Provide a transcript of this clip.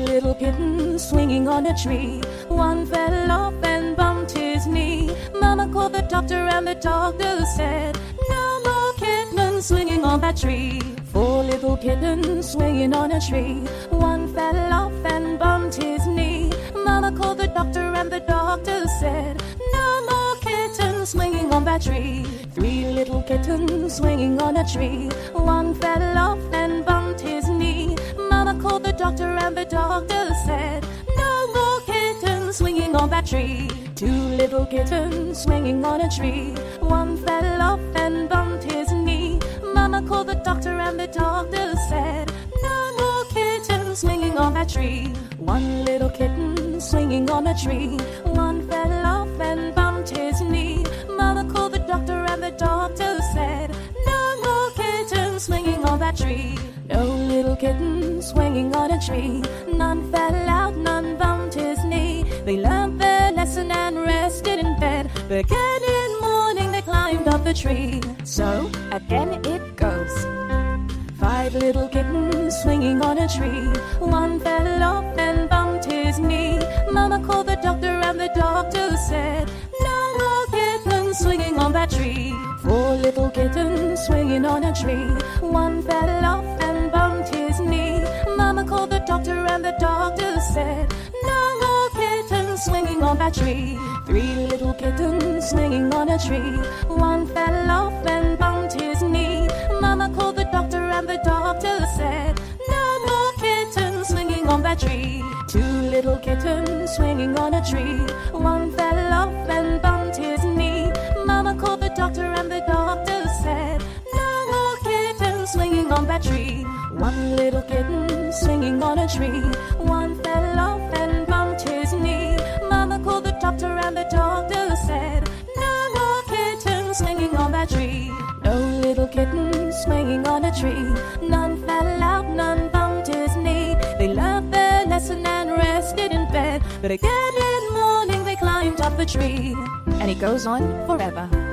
little kittens swinging on a tree. One fell off and bumped his knee. Mama called the doctor, and the doctor said, No more kittens swinging on that tree. Four little kittens swinging on a tree. One fell off and bumped his knee. Mama called the doctor, and the doctor said, No more kittens swinging on that tree. Three little kittens swinging on a tree. One fell off and bumped doctor, and the doctor said, No more kittens swinging on that tree. Two little kittens swinging on a tree. One fell off and bumped his knee. Mama called the doctor, and the doctor said, No more kittens swinging on that tree. One little kitten swinging on a tree. One fell off and bumped his knee. Mama called the doctor, and the doctor said, No more kittens swinging on that tree. No little kitten swinging on a tree. None fell out, none bumped his knee. They learned their lesson and rested in bed. But again in morning they climbed up the tree. So again it goes. Five little kittens swinging on a tree. One fell off and bumped his knee. Mama called the doctor, and the doctor said, No more kittens swinging on that tree. Four little kittens swinging on a tree. One fell said, No more kittens swinging on that tree. Three little kittens swinging on a tree. One fell off and bumped his knee. Mama called the doctor, and the doctor said, No more kittens swinging on that tree. Two little kittens swinging on a tree. One fell off and bumped his knee. Mama called the doctor, and the doctor said, No more kittens swinging on that tree. One little kitten swinging on a tree. One fell swinging on a tree. None fell out, none bumped his knee. They learned their lesson and rested in bed. But again in morning they climbed up the tree. And it goes on forever.